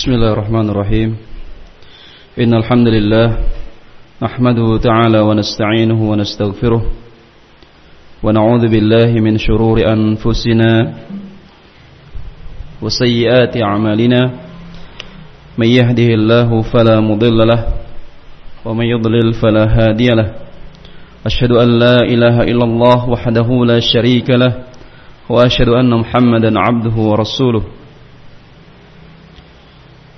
بسم الله الرحمن الرحيم إن الحمد لله نحمده تعالى ونستعينه ونستغفره ونعوذ بالله من شرور أنفسنا وسيئات أعمالنا من يهده الله فلا مضل له ومن يضلل فلا هادي له أشهد أن لا إله إلا الله وحده لا شريك له وأشهد أن محمدا عبده ورسوله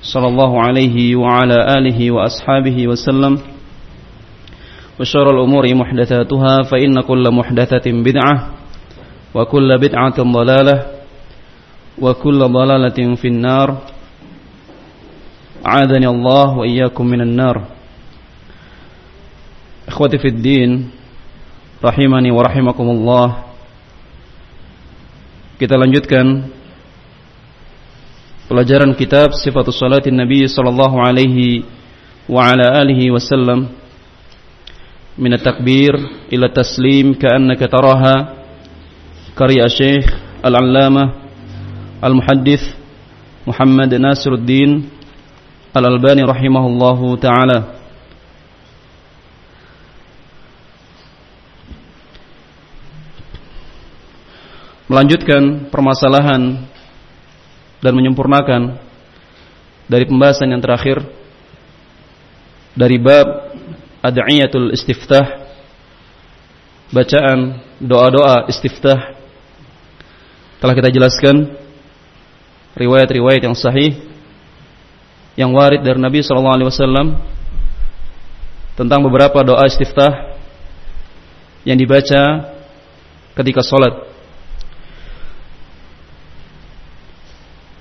صلى الله عليه وعلى آله وأصحابه وسلم وشر الأمور محدثاتها فإن كل محدثة بدعة وكل بدعة ضلالة وكل ضلالة في النار. عادني الله وإياكم من النار. إخوتي في الدين رحمني ورحمكم الله. Kita lanjutkan pelajaran kitab Sifatus Salatin Nabi sallallahu alaihi wa ala alihi wasallam min at-takbir ila taslim ka'annaka taraha karya Syekh Al-Allamah Al-Muhaddits Muhammad Nasiruddin Al-Albani rahimahullahu taala melanjutkan permasalahan dan menyempurnakan dari pembahasan yang terakhir dari bab ad'iyatul istiftah bacaan doa-doa istiftah telah kita jelaskan riwayat-riwayat yang sahih yang warid dari Nabi sallallahu alaihi wasallam tentang beberapa doa istiftah yang dibaca ketika salat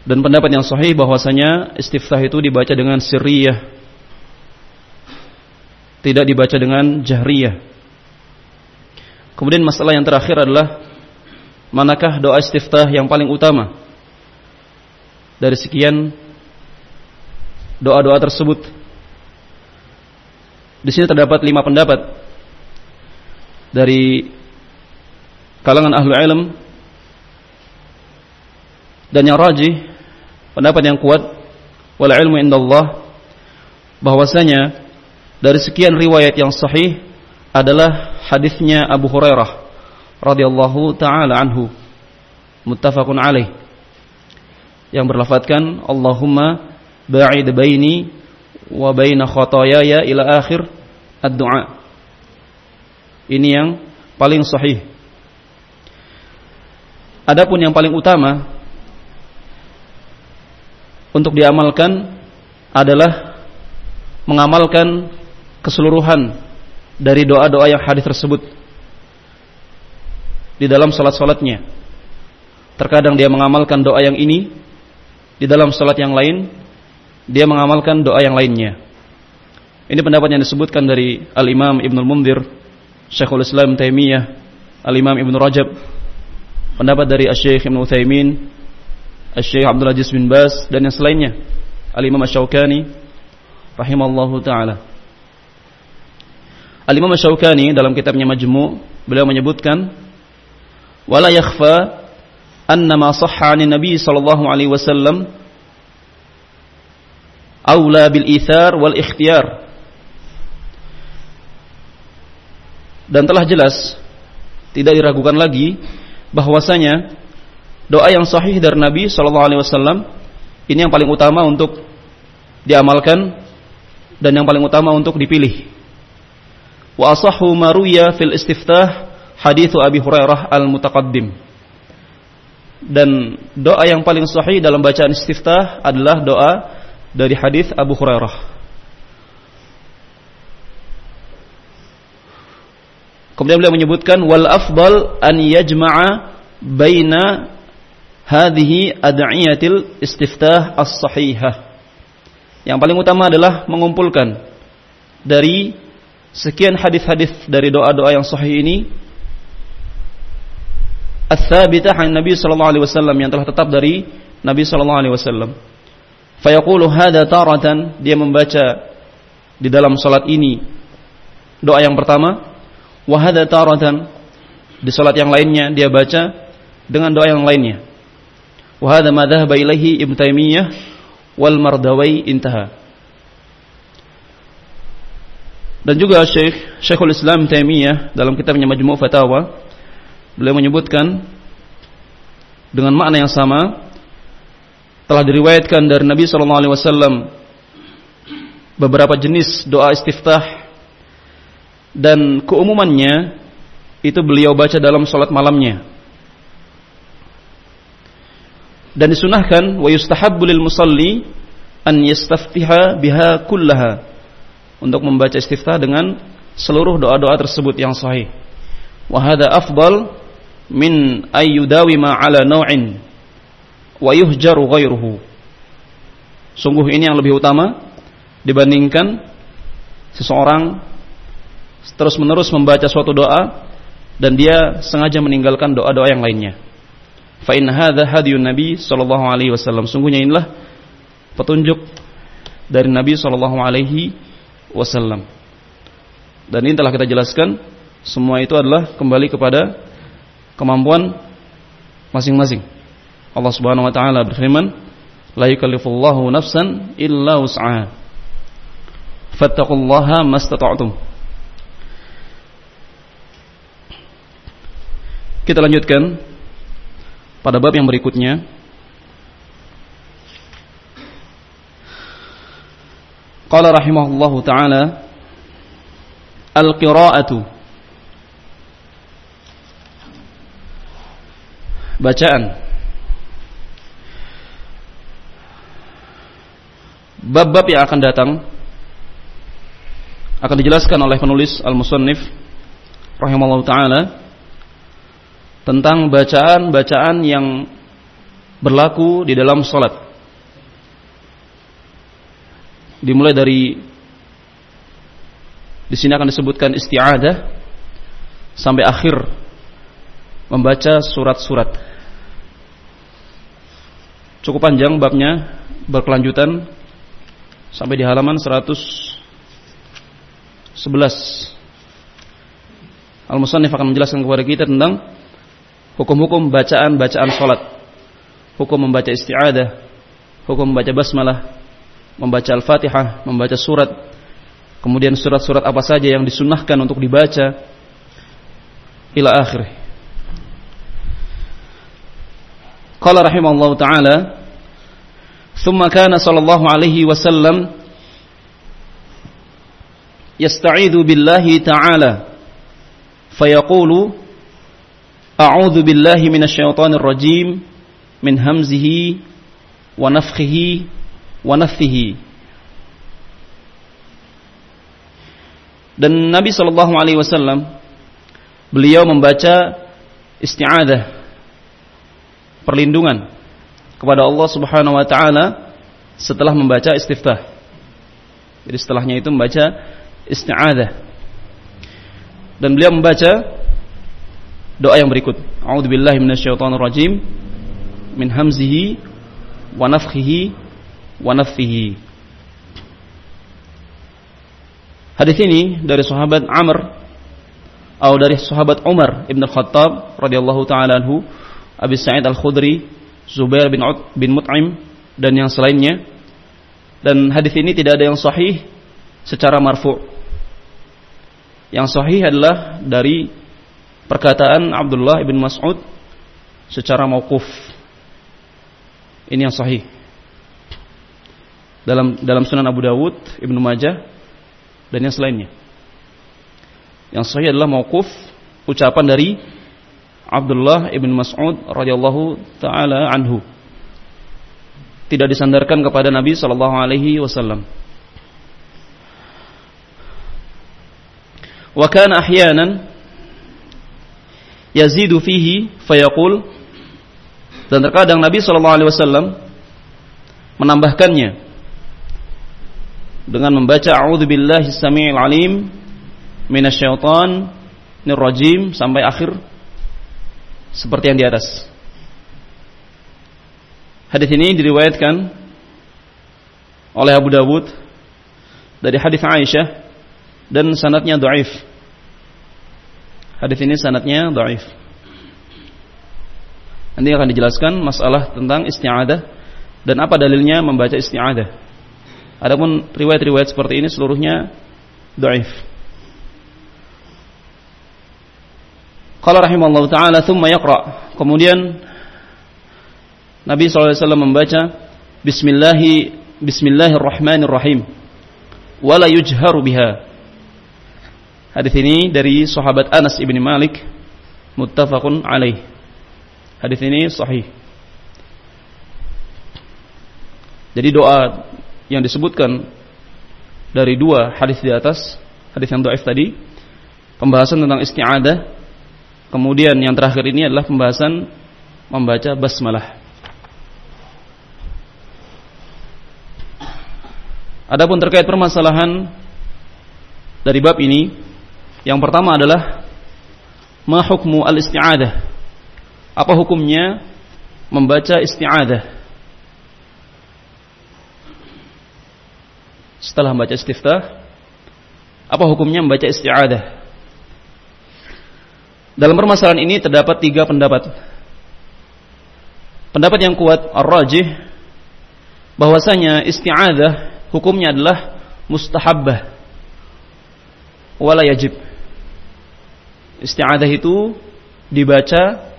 Dan pendapat yang sahih bahwasanya istiftah itu dibaca dengan sirriyah. Tidak dibaca dengan jahriyah. Kemudian masalah yang terakhir adalah manakah doa istiftah yang paling utama dari sekian doa-doa tersebut. Di sini terdapat lima pendapat dari kalangan ahlu ilm dan yang rajih pendapat yang kuat wal ilmu indallah bahwasanya dari sekian riwayat yang sahih adalah hadisnya Abu Hurairah radhiyallahu taala anhu. Muttafaqun alaih. Yang berlafadzkan Allahumma ba'id baini wa baina khotoyaya ila akhir ad-du'a. Ini yang paling sahih. Adapun yang paling utama untuk diamalkan adalah mengamalkan keseluruhan dari doa-doa yang hadis tersebut di dalam salat-salatnya. Terkadang dia mengamalkan doa yang ini, di dalam salat yang lain dia mengamalkan doa yang lainnya. Ini pendapat yang disebutkan dari Al-Imam Ibnul Munzir, Syekhul Islam Taimiyah, Al-Imam Ibnu Rajab, pendapat dari Asy-Syaikh Ibnu Utsaimin, Syekh Abdul Aziz bin Bas dan yang selainnya. Al-Imam Asy-Syaukani rahimallahu taala. Al-Imam Asy-Syaukani dalam kitabnya Majmu' beliau menyebutkan wala yakhfa anna ma sahha 'an Nabi sallallahu alaihi wasallam aula bil ithar wal ikhtiyar. Dan telah jelas tidak diragukan lagi bahwasanya doa yang sahih dari Nabi Shallallahu Alaihi Wasallam ini yang paling utama untuk diamalkan dan yang paling utama untuk dipilih. Wa asahhu maruya fil istiftah hadithu Abi Hurairah al-mutaqaddim. Dan doa yang paling sahih dalam bacaan istiftah adalah doa dari hadis Abu Hurairah. Kemudian beliau menyebutkan wal afdal an yajma'a baina hadhihi ad'iyatil istiftah as-sahihah. Yang paling utama adalah mengumpulkan dari sekian hadis-hadis dari doa-doa yang sahih ini ats-tsabitah an Nabi sallallahu alaihi wasallam yang telah tetap dari Nabi sallallahu alaihi wasallam. Fayaqulu hadza taratan dia membaca di dalam salat ini doa yang pertama wahada taratan di salat yang lainnya dia baca dengan doa yang lainnya. Wahada madhhab ilaihi Ibnu Taimiyah wal Mardawai intaha. Dan juga Syekh Syekhul Islam Taimiyah dalam kitabnya Majmu' Fatawa beliau menyebutkan dengan makna yang sama telah diriwayatkan dari Nabi sallallahu alaihi wasallam beberapa jenis doa istiftah dan keumumannya itu beliau baca dalam sholat malamnya. Dan disunahkan wa yustahabbu lil musalli an yastaftiha biha kullaha untuk membaca istiftah dengan seluruh doa-doa tersebut yang sahih. Wa hadha afdal min ayyudawima ala naw'in wa yuhjaru ghairuhu. Sungguh ini yang lebih utama dibandingkan seseorang terus-menerus membaca suatu doa dan dia sengaja meninggalkan doa-doa yang lainnya. Fa in hadza hadiyun Nabi sallallahu alaihi wasallam. Sungguhnya inilah petunjuk dari Nabi sallallahu alaihi wasallam. Dan ini telah kita jelaskan semua itu adalah kembali kepada kemampuan masing-masing. Allah Subhanahu wa taala berfirman, "La yukallifullahu nafsan illa wus'aha." Fattaqullaha mastata'tum. Kita lanjutkan pada bab yang berikutnya. Qala rahimahullahu taala al-qira'atu. Bacaan. Bab-bab yang akan datang akan dijelaskan oleh penulis al-musannif rahimahullahu taala tentang bacaan-bacaan yang berlaku di dalam sholat. Dimulai dari di sini akan disebutkan isti'adah sampai akhir membaca surat-surat. Cukup panjang babnya berkelanjutan sampai di halaman 111. Al-Musannif akan menjelaskan kepada kita tentang hukum-hukum bacaan-bacaan salat, hukum membaca isti'adah, hukum membaca basmalah, membaca Al-Fatihah, membaca surat, kemudian surat-surat apa saja yang disunahkan untuk dibaca ila akhir. Qala rahimahullah taala ثم كان صلى الله عليه وسلم يستعيذ بالله تعالى فيقول A'udzu billahi minasyaitonir rajim min hamzihi wa nafthihi wa. Dan Nabi Shallallahu alaihi wasallam beliau membaca isti'adah perlindungan kepada Allah Subhanahu wa taala setelah membaca istiftah. Jadi setelahnya itu membaca isti'adah. Dan beliau membaca doa yang berikut. A'udzubillahi minasyaitonirrajim min hamzihi wa nafthihi wa nafthihi. Hadis ini dari sahabat Amr atau dari sahabat Umar Ibn Khattab radhiyallahu taala anhu, Abi Sa'id Al-Khudri, Zubair bin Ut, bin Mut'im dan yang selainnya. Dan hadis ini tidak ada yang sahih secara marfu'. Yang sahih adalah dari perkataan Abdullah ibn Mas'ud secara mauquf. Ini yang sahih. dalam dalam Sunan Abu Dawud, Ibnu Majah dan yang selainnya. Yang sahih adalah mauquf ucapan dari Abdullah ibn Mas'ud radhiyallahu taala anhu. Tidak disandarkan kepada Nabi sallallahu alaihi wasallam. Wa kana ahyanan yazidu fihi fayaqul dan terkadang Nabi sallallahu alaihi wasallam menambahkannya dengan membaca a'udzubillahi samiil alim minasyaiton nirrajim sampai akhir seperti yang di atas. Hadis ini diriwayatkan oleh Abu Dawud dari hadis Aisyah dan sanatnya dhaif. Hadis ini sanatnya dhaif. Nanti akan dijelaskan masalah tentang isti'adah dan apa dalilnya membaca isti'adah. Adapun riwayat-riwayat seperti ini seluruhnya dhaif. Qala rahimallahu taala thumma yaqra. Kemudian Nabi SAW membaca Bismillahi Bismillahirrahmanirrahim wala yujharu biha. Hadis ini dari sahabat Anas ibn Malik muttafaqun alaih. Hadis ini sahih. Jadi doa yang disebutkan dari dua hadis di atas, hadis yang dhaif tadi, pembahasan tentang isti'adah Kemudian yang terakhir ini adalah pembahasan membaca basmalah. Adapun terkait permasalahan dari bab ini, yang pertama adalah ma hukmu al-isti'adah. Apa hukumnya membaca isti'adah? Setelah membaca istiftah, apa hukumnya membaca isti'adah? Dalam permasalahan ini terdapat tiga pendapat. Pendapat yang kuat ar-rajih bahwasanya isti'adzah hukumnya adalah mustahabbah wala yajib. Isti'adzah itu dibaca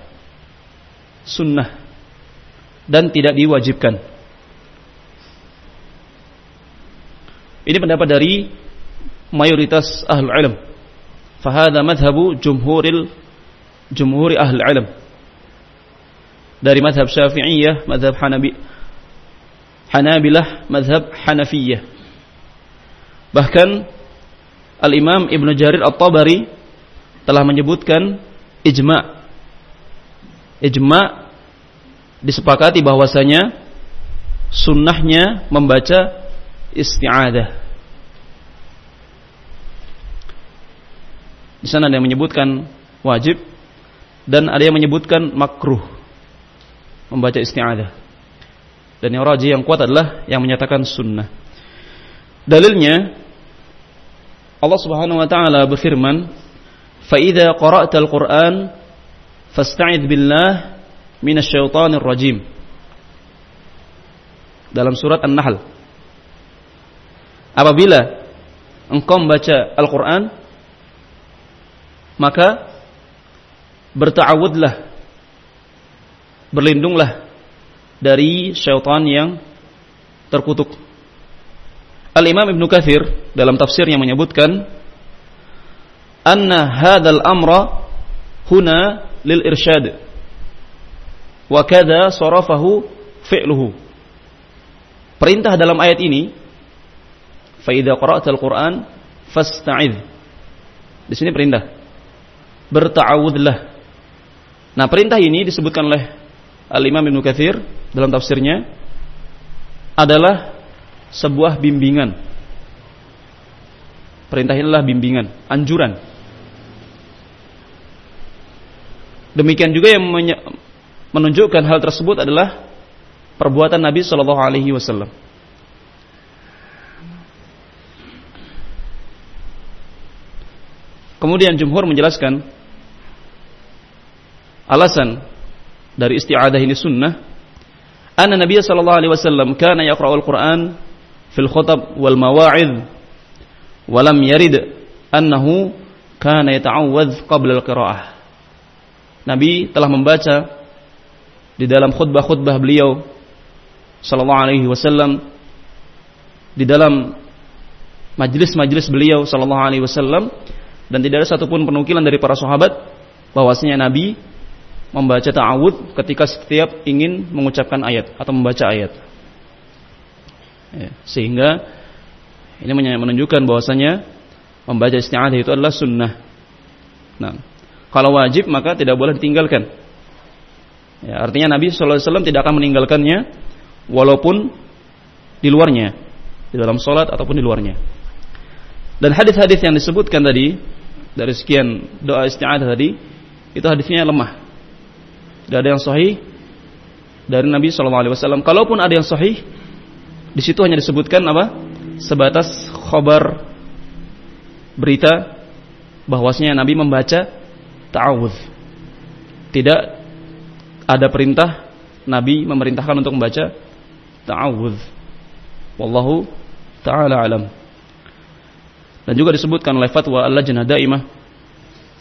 sunnah dan tidak diwajibkan. Ini pendapat dari mayoritas ahlul ilm. Fahada madhabu jumhuril jumhur ahli ilm dari madhab syafi'iyah, madhab hanabi, hanabilah, madhab hanafiyah. Bahkan Al-Imam Ibn Jarir At-Tabari telah menyebutkan ijma' ijma' disepakati bahwasanya sunnahnya membaca isti'adah. Di sana ada yang menyebutkan wajib, dan ada yang menyebutkan makruh membaca isti'adah. Dan yang rajih yang kuat adalah yang menyatakan sunnah. Dalilnya Allah Subhanahu wa taala berfirman, "Fa idza qara'tal Qur'an fasta'id billah minasyaitonir rajim." Dalam surat An-Nahl. Apabila engkau membaca Al-Qur'an maka berta'awudlah berlindunglah dari syaitan yang terkutuk Al-Imam Ibn Kathir dalam tafsirnya menyebutkan anna hadal amra huna lil irsyad wa kada sarafahu fi'luhu. Perintah dalam ayat ini fa idza qara'tal Qur'an fasta'idz di sini perintah. Berta'awudlah Nah perintah ini disebutkan oleh Al-Imam Ibn Kathir dalam tafsirnya adalah sebuah bimbingan. Perintah ini adalah bimbingan, anjuran. Demikian juga yang menunjukkan hal tersebut adalah perbuatan Nabi Shallallahu Alaihi Wasallam. Kemudian Jumhur menjelaskan alasan dari isti'adah ini sunnah anna Nabi sallallahu alaihi wasallam kana yaqra'ul Qur'an fil khutab wal mawa'id wa lam yarid annahu kana yata'awwadz qabla al-qira'ah Nabi telah membaca di dalam khutbah-khutbah beliau sallallahu alaihi wasallam di dalam majelis-majelis beliau sallallahu alaihi wasallam dan tidak ada satupun penukilan dari para sahabat bahwasanya Nabi membaca ta'awud ketika setiap ingin mengucapkan ayat atau membaca ayat. Ya, sehingga ini menunjukkan bahwasanya membaca isti'adah itu adalah sunnah. Nah, kalau wajib maka tidak boleh ditinggalkan. Ya, artinya Nabi SAW tidak akan meninggalkannya walaupun di luarnya, di dalam sholat ataupun di luarnya. Dan hadis-hadis yang disebutkan tadi dari sekian doa isti'adah tadi itu hadisnya lemah. Tidak ada yang sahih dari Nabi SAW. Kalaupun ada yang sahih, di situ hanya disebutkan apa? Sebatas khobar berita bahwasanya Nabi membaca ta'awudz. Tidak ada perintah Nabi memerintahkan untuk membaca ta'awudz. Wallahu taala alam. Dan juga disebutkan oleh fatwa Al-Lajnah Daimah.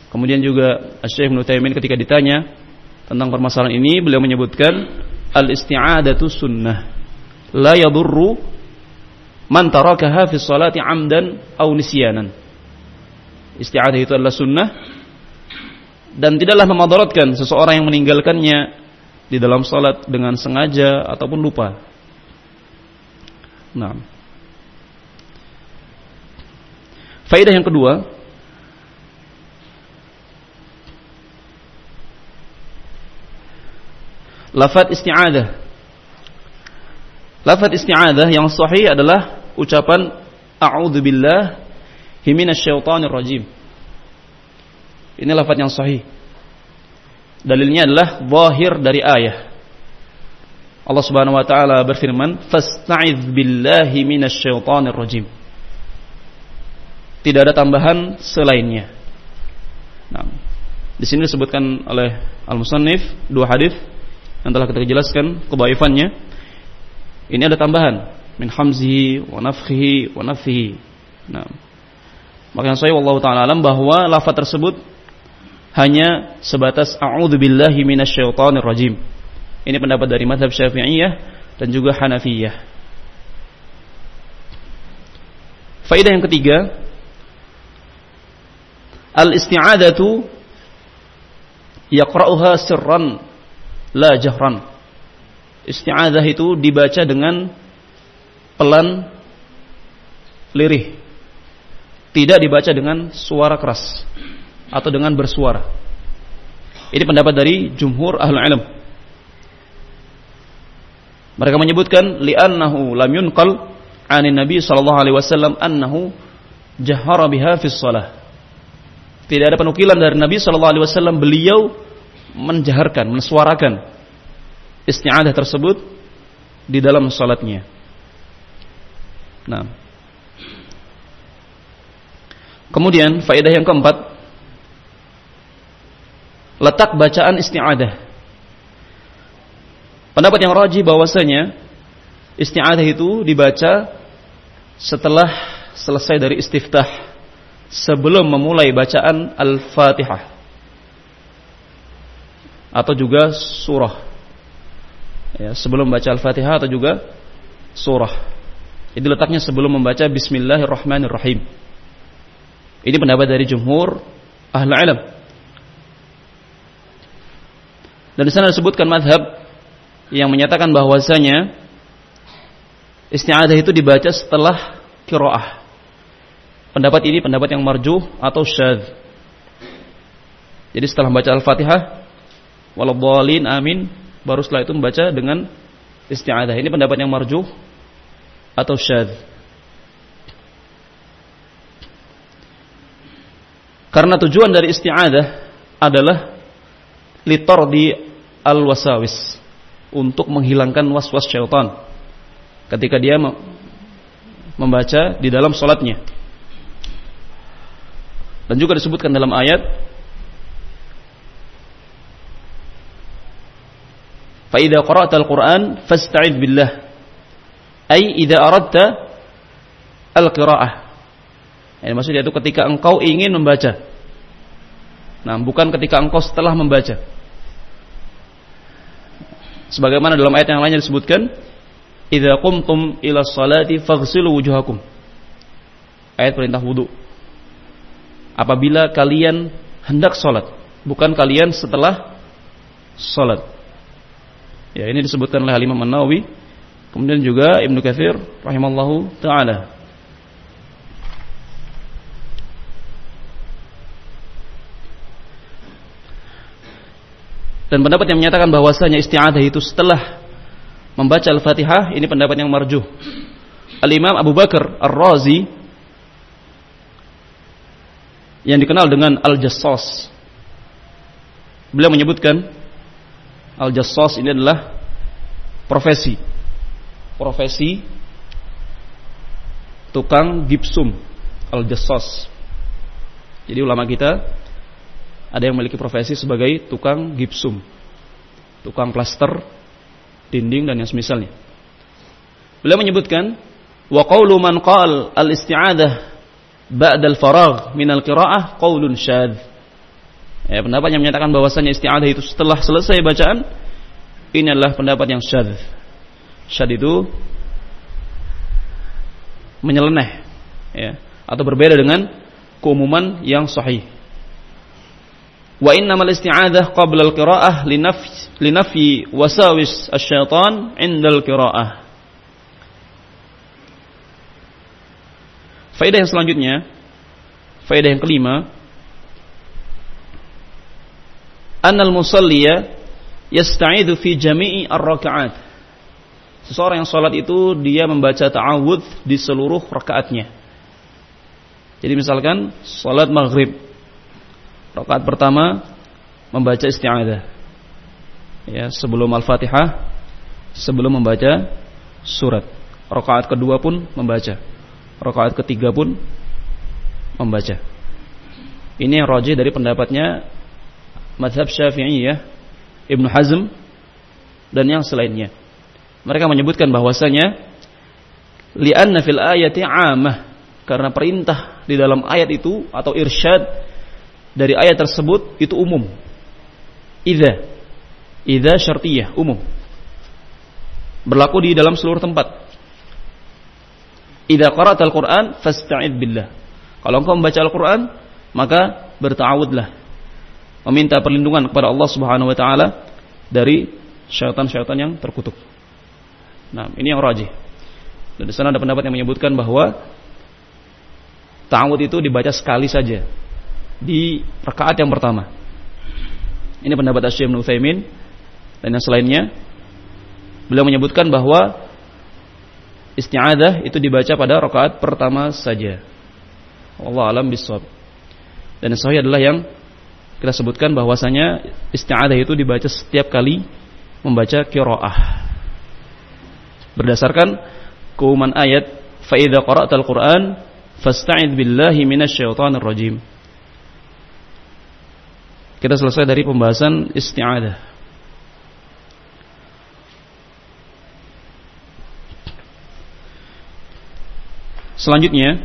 Kemudian juga Syekh Ibnu Taimin ketika ditanya tentang permasalahan ini, beliau menyebutkan al-isti'adatu sunnah. La yadurru man tarakaha fi salati amdan aw nisyanan. Isti'adah itu adalah sunnah dan tidaklah memadaratkan seseorang yang meninggalkannya di dalam salat dengan sengaja ataupun lupa. Nah. Faedah yang kedua, lafaz isti'adah. Lafaz isti'adah yang sahih adalah ucapan a'udzubillah minasyaitonir rajim. Ini lafaz yang sahih. Dalilnya adalah zahir dari ayat. Allah Subhanahu wa taala berfirman, "Fasta'iz billahi minasyaitonir rajim." Tidak ada tambahan selainnya. Nah, di sini disebutkan oleh Al-Musannif dua hadis yang telah kita jelaskan kebaifannya. Ini ada tambahan min hamzihi wa nafkhihi wa nafihi. Nah, maka saya Allah taala alam bahwa lafaz tersebut hanya sebatas a'udzu billahi minasyaitonir rajim. Ini pendapat dari mazhab Syafi'iyah dan juga Hanafiyah. Faidah yang ketiga, al-isti'adatu yaqra'uha sirran la jahran. Isti'adah itu dibaca dengan pelan lirih tidak dibaca dengan suara keras atau dengan bersuara. Ini pendapat dari jumhur ahlul ilm. Mereka menyebutkan li'annahu lam yunqal 'anin Nabi sallallahu alaihi wasallam annahu jahara biha fi shalah. Tidak ada penukilan dari Nabi sallallahu alaihi wasallam beliau menjaharkan, mensuarakan isti'adah tersebut di dalam salatnya. Nah, Kemudian faedah yang keempat letak bacaan isti'adah. Pendapat yang rajih bahwasanya isti'adah itu dibaca setelah selesai dari istiftah sebelum memulai bacaan Al-Fatihah atau juga surah. Ya, sebelum baca Al-Fatihah atau juga surah. Jadi letaknya sebelum membaca Bismillahirrahmanirrahim. Ini pendapat dari jumhur ahli ilm. Dan di sana disebutkan madhab yang menyatakan bahwasanya isti'adah itu dibaca setelah kiroah. Pendapat ini pendapat yang marjuh atau syadz. Jadi setelah membaca Al-Fatihah, waladhdallin amin, baru setelah itu membaca dengan isti'adah. Ini pendapat yang marjuh atau syadz. Karena tujuan dari isti'adah adalah litordi al-wasawis untuk menghilangkan was-was syaitan ketika dia membaca di dalam solatnya. Dan juga disebutkan dalam ayat فَإِذَا قَرَأْتَ الْقُرْآنَ فَاسْتَعِذْ بِاللَّهِ أي إذا أردت القراءة Ya, maksudnya itu ketika engkau ingin membaca. Nah, bukan ketika engkau setelah membaca. Sebagaimana dalam ayat yang lainnya disebutkan, idza qumtum ila salati faghsilu wujuhakum. Ayat perintah wudu. Apabila kalian hendak salat, bukan kalian setelah salat. Ya, ini disebutkan oleh Imam An-Nawawi, kemudian juga Ibnu Katsir rahimallahu taala. Dan pendapat yang menyatakan bahwasanya isti'adah itu setelah membaca Al-Fatihah ini pendapat yang marjuh. Al-Imam Abu Bakar Ar-Razi yang dikenal dengan Al-Jassas. Beliau menyebutkan Al-Jassas ini adalah profesi. Profesi tukang gipsum Al-Jassas. Jadi ulama kita ada yang memiliki profesi sebagai tukang gipsum, tukang plaster, dinding dan yang semisalnya. Beliau menyebutkan wa qawlu man qal al-isti'adah ba'da al-faragh min al-qira'ah qaulun syadz. Ya, pendapat yang menyatakan bahwasanya isti'adah itu setelah selesai bacaan ini adalah pendapat yang syadz. Syadz itu menyeleneh ya, atau berbeda dengan keumuman yang sahih. Wa innamal isti'adzah qabla al-qira'ah linafyi wasawis asy-syaitan 'inda al-qira'ah. Faedah yang selanjutnya, faedah yang kelima, annal musalliya yasta'idhu fi jami'i ar-raka'at. Seseorang yang salat itu dia membaca ta'awudz di seluruh rakaatnya. Jadi misalkan salat maghrib Rakaat pertama membaca isti'adah. Ya, sebelum Al-Fatihah, sebelum membaca surat. Rakaat kedua pun membaca. Rakaat ketiga pun membaca. Ini yang rajih dari pendapatnya mazhab Syafi'i ya, Ibnu Hazm dan yang selainnya. Mereka menyebutkan bahwasanya li'anna fil ayati 'amah karena perintah di dalam ayat itu atau irsyad dari ayat tersebut itu umum. Idza idza syartiyah umum. Berlaku di dalam seluruh tempat. Idza qara'tal Qur'an fasta'id billah. Kalau engkau membaca Al-Qur'an, maka bertawudlah. Meminta perlindungan kepada Allah Subhanahu wa taala dari syaitan-syaitan yang terkutuk. Nah, ini yang rajih. Dan di sana ada pendapat yang menyebutkan bahwa ta'awud itu dibaca sekali saja di rakaat yang pertama. Ini pendapat Ibnu Utsaimin dan yang selainnya. Beliau menyebutkan bahwa isti'adah itu dibaca pada rakaat pertama saja. Allah alam bisawab. Dan yang sahih adalah yang kita sebutkan bahwasanya isti'adah itu dibaca setiap kali membaca qiraah. Berdasarkan keumuman ayat fa idza qara'tal Qur'an fasta'id billahi minasyaitonir rajim. Kita selesai dari pembahasan isti'adah. Selanjutnya,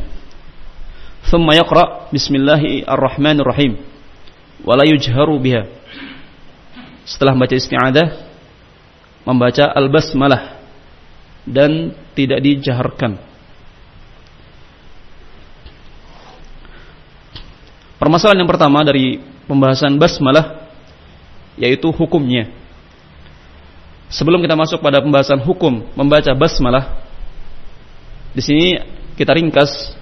thumma yaqra bismillahirrahmanirrahim wa la yujharu biha. Setelah membaca isti'adah, membaca al-basmalah dan tidak dijaharkan. Permasalahan yang pertama dari pembahasan basmalah yaitu hukumnya. Sebelum kita masuk pada pembahasan hukum membaca basmalah, di sini kita ringkas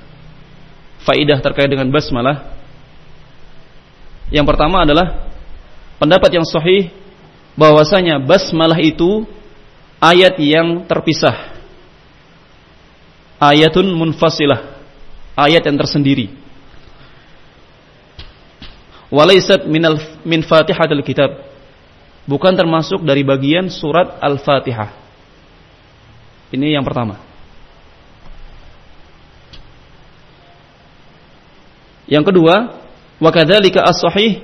faidah terkait dengan basmalah. Yang pertama adalah pendapat yang sahih bahwasanya basmalah itu ayat yang terpisah. Ayatun munfasilah, ayat yang tersendiri walaisat minal min fatihatil kitab. Bukan termasuk dari bagian surat al-fatihah. Ini yang pertama. Yang kedua wa kadzalika as-sahih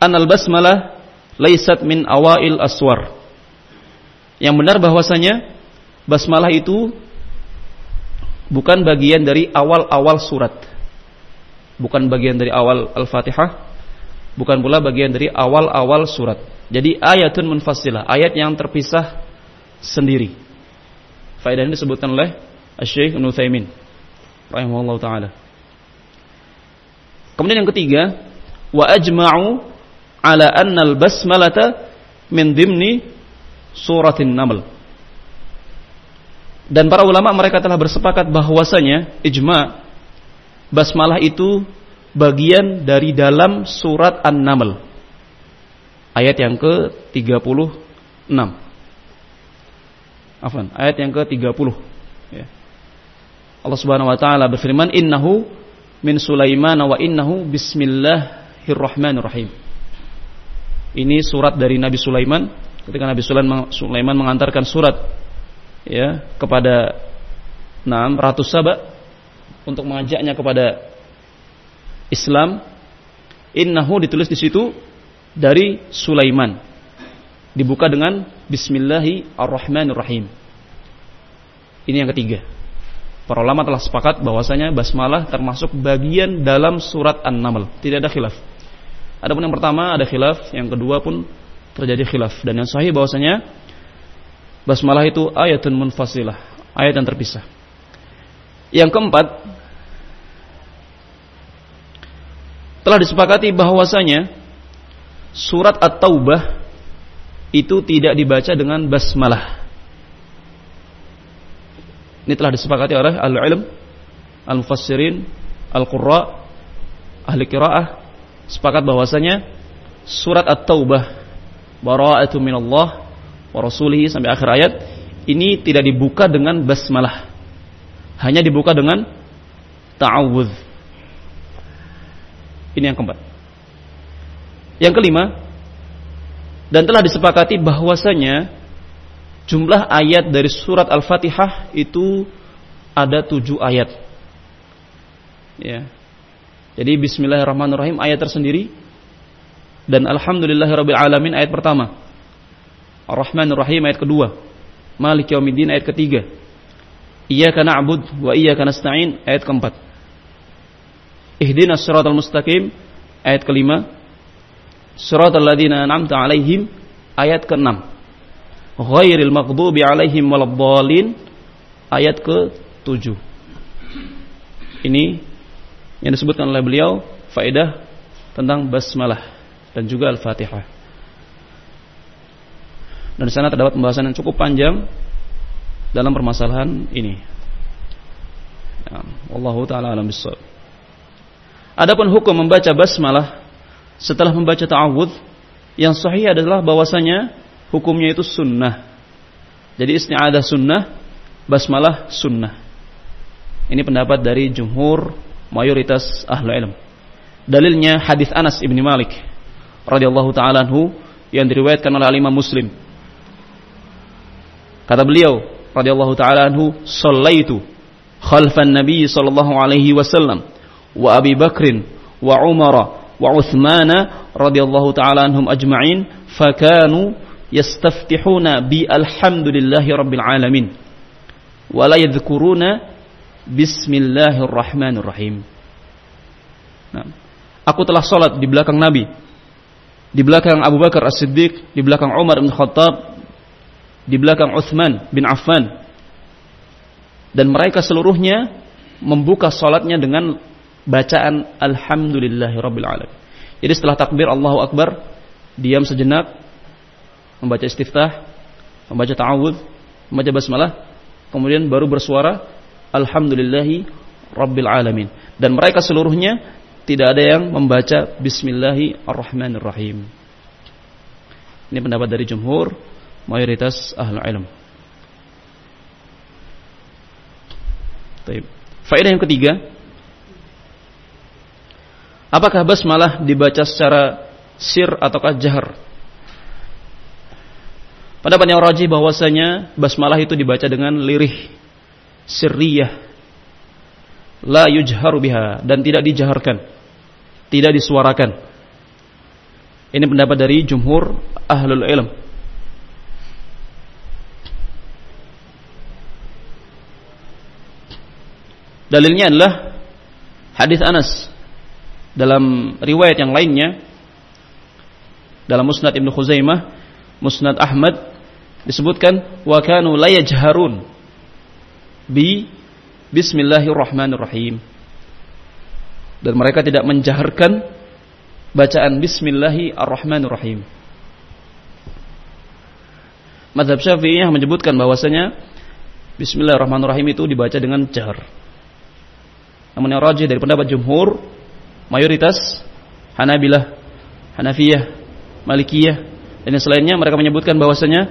anal basmalah laisat min awail aswar yang benar bahwasanya basmalah itu bukan bagian dari awal-awal surat. Bukan bagian dari awal al-fatihah bukan pula bagian dari awal-awal surat. Jadi ayatun munfasilah, ayat yang terpisah sendiri. Faedah ini disebutkan oleh Syekh Ibnu Utsaimin rahimahullah taala. Kemudian yang ketiga, wa ajma'u ala anna al-basmalata min dimni suratin Naml. Dan para ulama mereka telah bersepakat bahwasanya ijma basmalah itu bagian dari dalam surat An-Naml. Ayat yang ke-36. Afan, ayat yang ke-30. Ya. Allah Subhanahu wa taala berfirman, "Innahu min Sulaiman wa innahu bismillahirrahmanirrahim." Ini surat dari Nabi Sulaiman ketika Nabi Sulaiman mengantarkan surat ya kepada enam ratus Saba untuk mengajaknya kepada Islam innahu ditulis di situ dari Sulaiman. Dibuka dengan Bismillahirrahmanirrahim ini yang ketiga. Para ulama telah sepakat bahwasanya basmalah termasuk bagian dalam surat An-Naml. Tidak ada khilaf. Adapun yang pertama ada khilaf yang kedua pun terjadi khilaf. Dan yang sahih bahwasanya basmalah itu ayatun munfasilah, ayat yang terpisah. Yang keempat telah disepakati bahwasanya surat At-Taubah itu tidak dibaca dengan basmalah. Ini telah disepakati oleh al-ilm, al-mufassirin, al-qurra, ahli qiraah sepakat bahwasanya surat At-Taubah bara'atu minallah wa rasulihi sampai akhir ayat ini tidak dibuka dengan basmalah. Hanya dibuka dengan ta'awudz. Ini yang keempat. Yang kelima, dan telah disepakati bahwasanya jumlah ayat dari surat Al-Fatihah itu ada tujuh ayat. Ya. Jadi Bismillahirrahmanirrahim ayat tersendiri dan Alhamdulillahirabbil alamin ayat pertama. Ar-Rahman Ar-Rahim ayat kedua. Malik Yaumiddin ayat ketiga. Iyyaka na'bud wa iyyaka nasta'in ayat keempat. Ihdinas siratal mustaqim ayat kelima. Siratal ladzina an'amta 'alaihim ayat keenam. Ghairil maghdubi 'alaihim waladdallin ayat ke-7. Ini yang disebutkan oleh beliau faedah tentang basmalah dan juga Al-Fatihah. Dan di sana terdapat pembahasan yang cukup panjang dalam permasalahan ini. Ya, Wallahu taala alam bisawab. Adapun hukum membaca basmalah setelah membaca ta'awudz yang sahih adalah bahwasanya hukumnya itu sunnah. Jadi isti'adah sunnah, basmalah sunnah. Ini pendapat dari jumhur mayoritas ahlu ilm. Dalilnya hadis Anas ibni Malik radhiyallahu taala anhu yang diriwayatkan oleh Imam Muslim. Kata beliau radhiyallahu taala anhu, "Shallaitu khalfan Nabi sallallahu alaihi wasallam wa Abi Bakrin wa Umar wa Uthman radhiyallahu taala anhum ajma'in fakanu yastaftihuna bi alhamdulillahi rabbil alamin wa la yadhkuruna bismillahirrahmanirrahim." Nah, aku telah salat di belakang Nabi di belakang Abu Bakar As-Siddiq, di belakang Umar bin Khattab, di belakang Uthman bin Affan. Dan mereka seluruhnya membuka salatnya dengan bacaan Alhamdulillahirabbil alamin. Jadi setelah takbir Allahu Akbar, diam sejenak, membaca istiftah, membaca ta'awudz, membaca basmalah, kemudian baru bersuara Alhamdulillahi Rabbil Alamin. Dan mereka seluruhnya tidak ada yang membaca Bismillahirrahmanirrahim. Ini pendapat dari jumhur mayoritas ahli ilm. Faedah yang ketiga, apakah basmalah dibaca secara sir ataukah jahar? Pendapat yang rajih bahwasanya basmalah itu dibaca dengan lirih, sirriyah, la yujharu biha dan tidak dijaharkan tidak disuarakan. Ini pendapat dari jumhur ahlul ilm. Dalilnya adalah hadis Anas dalam riwayat yang lainnya dalam Musnad Ibnu Khuzaimah, Musnad Ahmad disebutkan wa kanu la yajharun bi Bismillahirrahmanirrahim. Dan mereka tidak menjaharkan bacaan Bismillahirrahmanirrahim. Madhab Syafi'iyah menyebutkan bahwasanya Bismillahirrahmanirrahim itu dibaca dengan jahar. Namun yang rajih dari pendapat jumhur, mayoritas Hanabilah, Hanafiyah, Malikiyah, dan yang selainnya mereka menyebutkan bahwasanya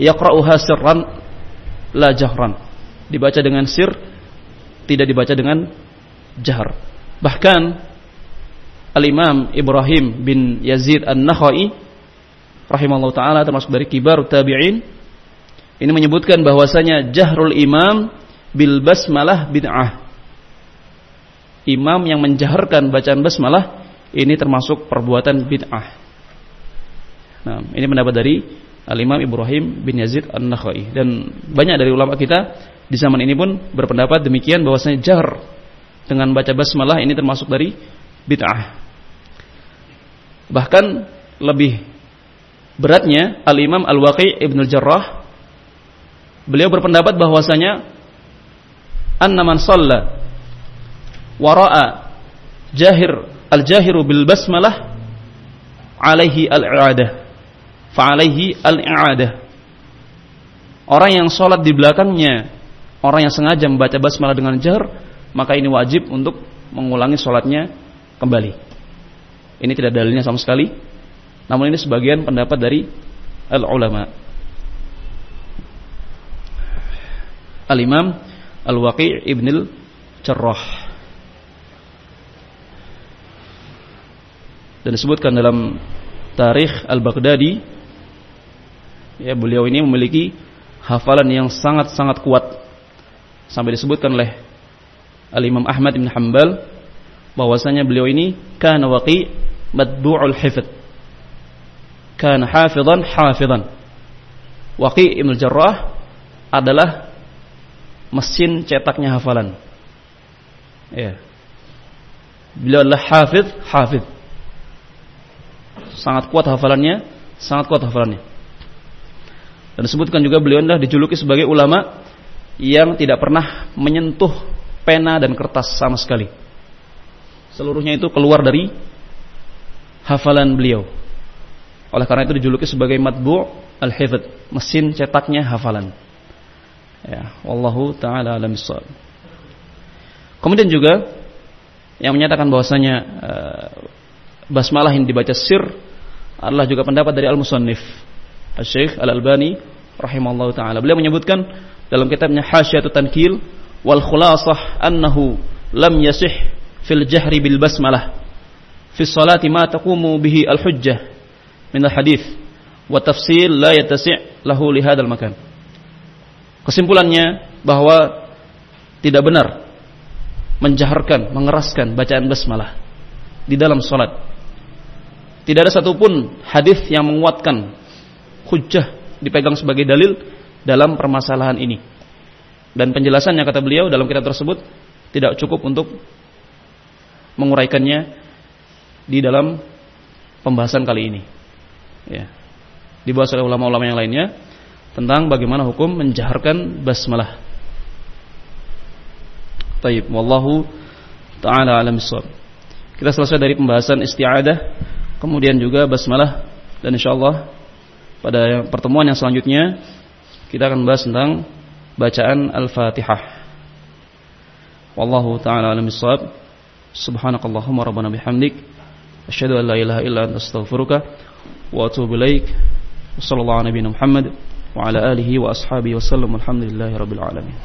yaqra'uha sirran la jahran. Dibaca dengan sir, tidak dibaca dengan jahar. Bahkan Al-Imam Ibrahim bin Yazid An-Nakhai rahimahullah taala termasuk dari kibar tabi'in ini menyebutkan bahwasanya jahrul imam bil basmalah bid'ah. Imam yang menjaharkan bacaan basmalah ini termasuk perbuatan bid'ah. Nah, ini pendapat dari Al-Imam Ibrahim bin Yazid An-Nakhai dan banyak dari ulama kita di zaman ini pun berpendapat demikian bahwasanya jahr dengan baca basmalah ini termasuk dari bid'ah. Bahkan lebih beratnya Al-Imam Al-Waqi Ibn Al-Jarrah beliau berpendapat bahwasanya anna man shalla wara'a jahir al-jahiru bil basmalah alaihi al-i'adah fa'alaihi al-i'adah. Orang yang sholat di belakangnya, orang yang sengaja membaca basmalah dengan jar, maka ini wajib untuk mengulangi sholatnya kembali. Ini tidak dalilnya sama sekali, namun ini sebagian pendapat dari al-ulama. Al-Imam Al-Waqi' Ibn Al-Jarrah. Dan disebutkan dalam Tarikh Al-Baghdadi ya beliau ini memiliki hafalan yang sangat-sangat kuat. Sampai disebutkan oleh Al Imam Ahmad bin Hanbal bahwasanya beliau ini kana waqi matbu'ul hifdz kana hafizan hafizan Waqi Ibn Jarrah adalah mesin cetaknya hafalan. Ya. Beliau adalah hafiz hafiz sangat kuat hafalannya sangat kuat hafalannya dan disebutkan juga beliau adalah dijuluki sebagai ulama yang tidak pernah menyentuh pena dan kertas sama sekali. Seluruhnya itu keluar dari hafalan beliau. Oleh karena itu dijuluki sebagai matbu' al-hifd, mesin cetaknya hafalan. Ya, wallahu taala alam Kemudian juga yang menyatakan bahwasanya uh, basmalah yang dibaca sir adalah juga pendapat dari al-musannif Syekh Al-Albani rahimahullah taala. Beliau menyebutkan dalam kitabnya Hasyiatut Tankil wal khulasah annahu lam yasih fil jahri bil basmalah fi salati ma taqumu bihi al hujjah min al hadith wa tafsil la yatasi' lahu li hadzal makan. Kesimpulannya bahwa tidak benar menjaharkan, mengeraskan bacaan basmalah di dalam salat. Tidak ada satupun hadis yang menguatkan hujjah dipegang sebagai dalil dalam permasalahan ini. Dan penjelasannya kata beliau dalam kitab tersebut tidak cukup untuk menguraikannya di dalam pembahasan kali ini. Ya. Dibahas oleh ulama-ulama yang lainnya tentang bagaimana hukum menjaharkan basmalah. Taib, wallahu taala alam Kita selesai dari pembahasan isti'adah, kemudian juga basmalah dan insyaallah pada pertemuan yang selanjutnya kita akan bahas tentang bacaan Al-Fatihah. Wallahu taala alam bissawab. Subhanakallahumma rabbana bihamdik asyhadu an la ilaha illa anta astaghfiruka wa atubu ilaik. Wassallallahu ala nabiyina Muhammad wa ala alihi wa ashabihi wasallam. Alhamdulillahirabbil alamin.